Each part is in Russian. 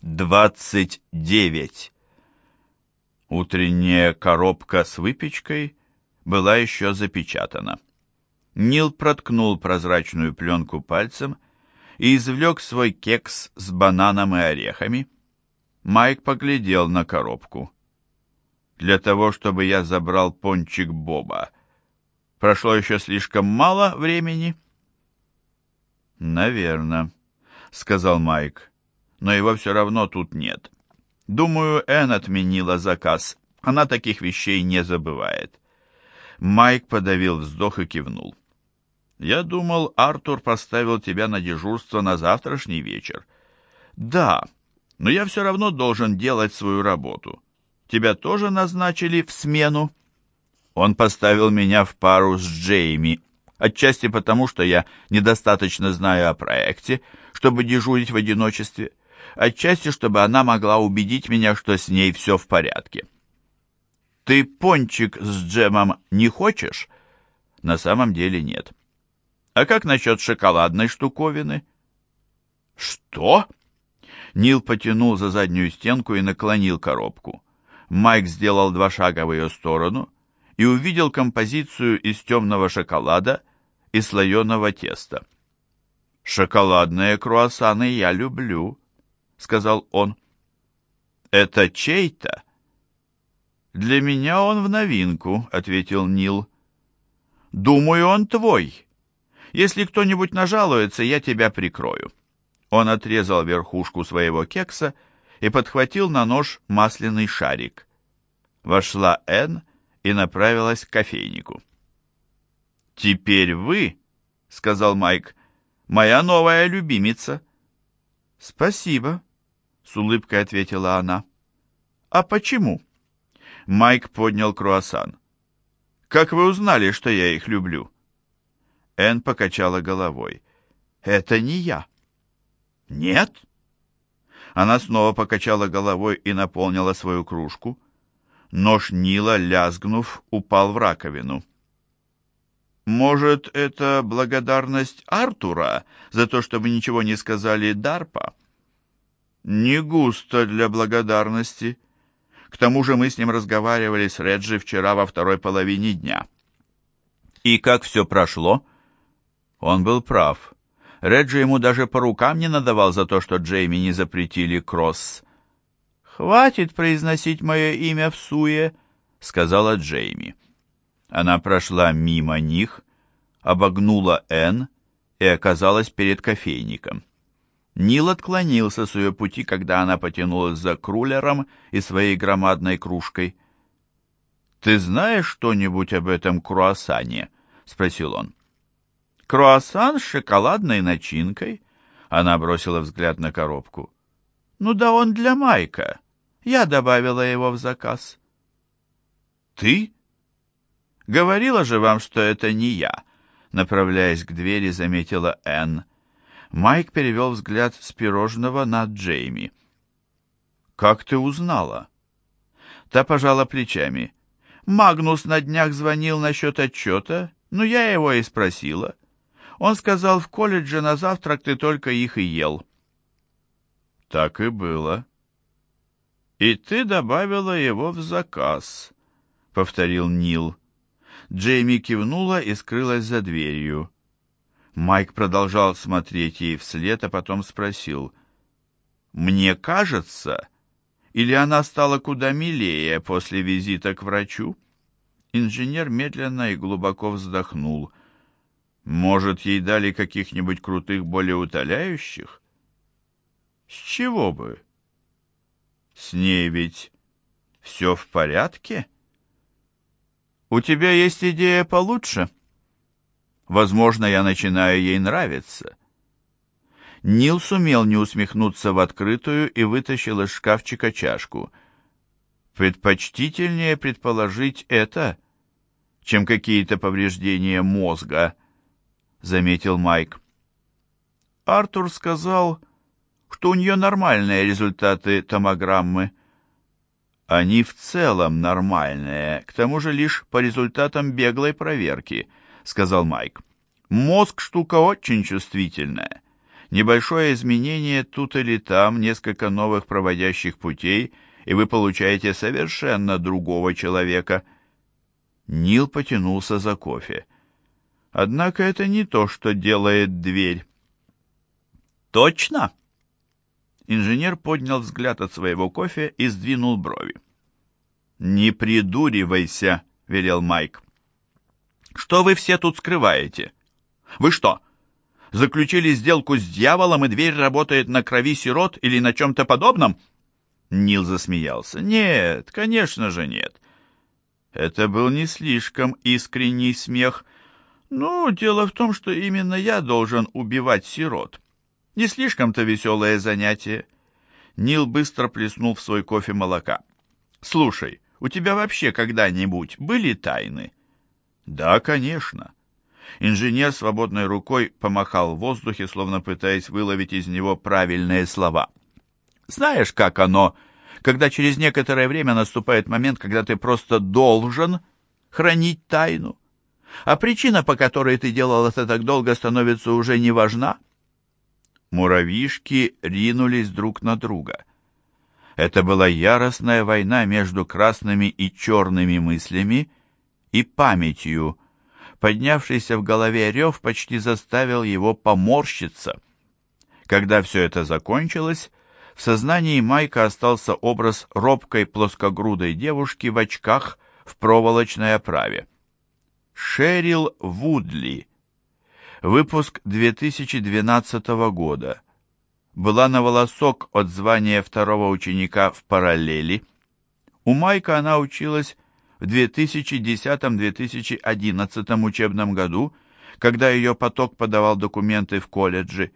Двадцать девять. Утренняя коробка с выпечкой была еще запечатана. Нил проткнул прозрачную пленку пальцем и извлек свой кекс с бананом и орехами. Майк поглядел на коробку. Для того, чтобы я забрал пончик Боба, прошло еще слишком мало времени. «Наверно», — сказал Майк, — «но его все равно тут нет». Думаю, Энн отменила заказ. Она таких вещей не забывает. Майк подавил вздох и кивнул. Я думал, Артур поставил тебя на дежурство на завтрашний вечер. Да, но я все равно должен делать свою работу. Тебя тоже назначили в смену? Он поставил меня в пару с Джейми, отчасти потому, что я недостаточно знаю о проекте, чтобы дежурить в одиночестве, отчасти, чтобы она могла убедить меня, что с ней все в порядке. «Ты пончик с джемом не хочешь?» На самом деле нет. «А как насчет шоколадной штуковины?» «Что?» Нил потянул за заднюю стенку и наклонил коробку. Майк сделал два шага в ее сторону и увидел композицию из темного шоколада и слоеного теста. «Шоколадные круассаны я люблю», — сказал он. «Это чей-то?» «Для меня он в новинку», — ответил Нил. «Думаю, он твой. Если кто-нибудь нажалуется, я тебя прикрою». Он отрезал верхушку своего кекса и подхватил на нож масляный шарик. Вошла Энн и направилась к кофейнику. «Теперь вы», — сказал Майк, — «моя новая любимица». «Спасибо», с улыбкой ответила она. А почему? Майк поднял круассан. Как вы узнали, что я их люблю? Энн покачала головой. Это не я. Нет? Она снова покачала головой и наполнила свою кружку. Нож Нила, лязгнув, упал в раковину. «Может, это благодарность Артура за то, что вы ничего не сказали Дарпа?» Не густо для благодарности. К тому же мы с ним разговаривали с Реджи вчера во второй половине дня. И как все прошло? Он был прав. Реджи ему даже по рукам не надавал за то, что Джейми не запретили кросс. «Хватит произносить мое имя в суе», — сказала Джейми. Она прошла мимо них, обогнула Энн и оказалась перед кофейником. Нил отклонился с ее пути, когда она потянулась за крулером и своей громадной кружкой. «Ты знаешь что-нибудь об этом круассане?» — спросил он. «Круассан с шоколадной начинкой?» Она бросила взгляд на коробку. «Ну да он для Майка. Я добавила его в заказ». «Ты?» «Говорила же вам, что это не я», — направляясь к двери, заметила Энн. Майк перевел взгляд с пирожного на Джейми. «Как ты узнала?» Та пожала плечами. «Магнус на днях звонил насчет отчета, но я его и спросила. Он сказал, в колледже на завтрак ты только их и ел». «Так и было». «И ты добавила его в заказ», — повторил Нил. Джейми кивнула и скрылась за дверью. Майк продолжал смотреть ей вслед, а потом спросил, «Мне кажется, или она стала куда милее после визита к врачу?» Инженер медленно и глубоко вздохнул. «Может, ей дали каких-нибудь крутых болеутоляющих?» «С чего бы?» «С ней ведь все в порядке?» «У тебя есть идея получше?» Возможно, я начинаю ей нравиться. Нил сумел не усмехнуться в открытую и вытащил из шкафчика чашку. Предпочтительнее предположить это, чем какие-то повреждения мозга, заметил Майк. Артур сказал, что у нее нормальные результаты томограммы. Они в целом нормальные, к тому же лишь по результатам беглой проверки — сказал Майк. «Мозг штука очень чувствительная. Небольшое изменение тут или там, несколько новых проводящих путей, и вы получаете совершенно другого человека. Нил потянулся за кофе. Однако это не то, что делает дверь. «Точно?» Инженер поднял взгляд от своего кофе и сдвинул брови. «Не придуривайся», — велел Майк. «Что вы все тут скрываете? Вы что, заключили сделку с дьяволом, и дверь работает на крови сирот или на чем-то подобном?» Нил засмеялся. «Нет, конечно же нет». Это был не слишком искренний смех. «Ну, дело в том, что именно я должен убивать сирот. Не слишком-то веселое занятие». Нил быстро плеснул в свой кофе молока. «Слушай, у тебя вообще когда-нибудь были тайны?» «Да, конечно». Инженер свободной рукой помахал в воздухе, словно пытаясь выловить из него правильные слова. «Знаешь, как оно, когда через некоторое время наступает момент, когда ты просто должен хранить тайну? А причина, по которой ты делал это так долго, становится уже не важна?» Муравьишки ринулись друг на друга. Это была яростная война между красными и черными мыслями и памятью. Поднявшийся в голове рев почти заставил его поморщиться. Когда все это закончилось, в сознании Майка остался образ робкой плоскогрудой девушки в очках в проволочной оправе. Шерил Вудли. Выпуск 2012 года была на волосок от звания второго ученика в параллели. У Майка она училась в 2010-2011 учебном году, когда ее поток подавал документы в колледжи.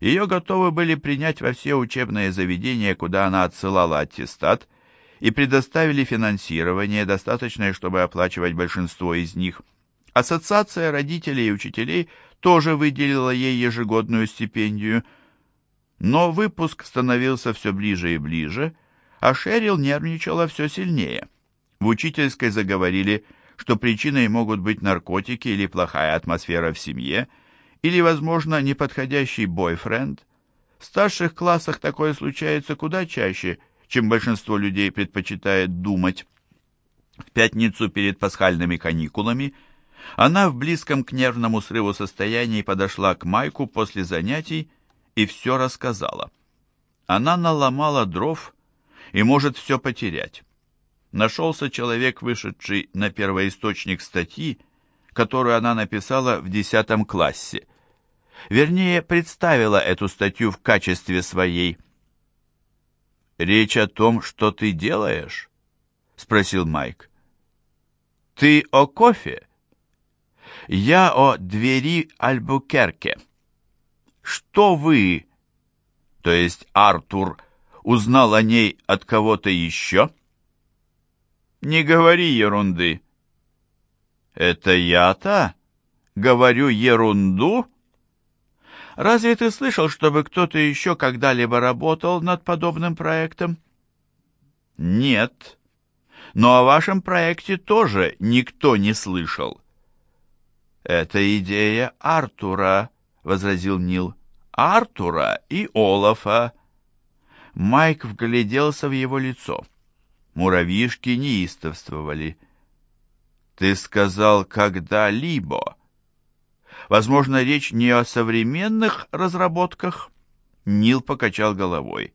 Ее готовы были принять во все учебные заведения, куда она отсылала аттестат, и предоставили финансирование, достаточное, чтобы оплачивать большинство из них. Ассоциация родителей и учителей тоже выделила ей ежегодную стипендию – но выпуск становился все ближе и ближе, а Шерил нервничала все сильнее. В учительской заговорили, что причиной могут быть наркотики или плохая атмосфера в семье, или, возможно, неподходящий бойфренд. В старших классах такое случается куда чаще, чем большинство людей предпочитает думать. В пятницу перед пасхальными каникулами она в близком к нервному срыву состоянии подошла к Майку после занятий и все рассказала. Она наломала дров и может все потерять. Нашелся человек, вышедший на первоисточник статьи, которую она написала в десятом классе. Вернее, представила эту статью в качестве своей. «Речь о том, что ты делаешь?» — спросил Майк. «Ты о кофе?» «Я о двери Альбукерке». Что вы, то есть Артур, узнал о ней от кого-то еще? Не говори ерунды. Это я-то говорю ерунду? Разве ты слышал, чтобы кто-то еще когда-либо работал над подобным проектом? Нет. Но о вашем проекте тоже никто не слышал. Это идея Артура, возразил Нил. Артура и Олафа. Майк вгляделся в его лицо. Муравьишки неистовствовали. «Ты сказал «когда-либо». Возможно, речь не о современных разработках?» Нил покачал головой.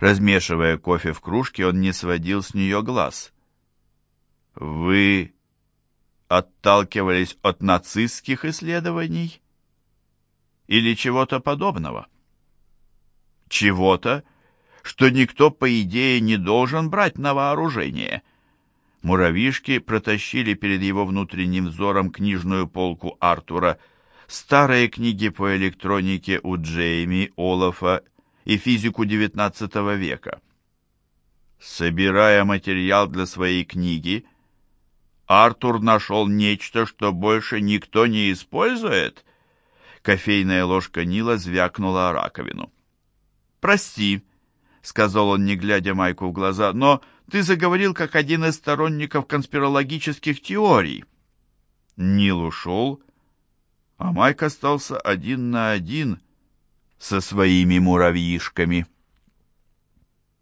Размешивая кофе в кружке, он не сводил с нее глаз. «Вы отталкивались от нацистских исследований?» или чего-то подобного. Чего-то, что никто, по идее, не должен брать на вооружение. Муравьишки протащили перед его внутренним взором книжную полку Артура, старые книги по электронике у Джейми, Олафа и физику XIX века. Собирая материал для своей книги, Артур нашел нечто, что больше никто не использует — Кофейная ложка Нила звякнула о раковину. «Прости», — сказал он, не глядя Майку в глаза, «но ты заговорил как один из сторонников конспирологических теорий». Нил ушел, а Майк остался один на один со своими муравьишками.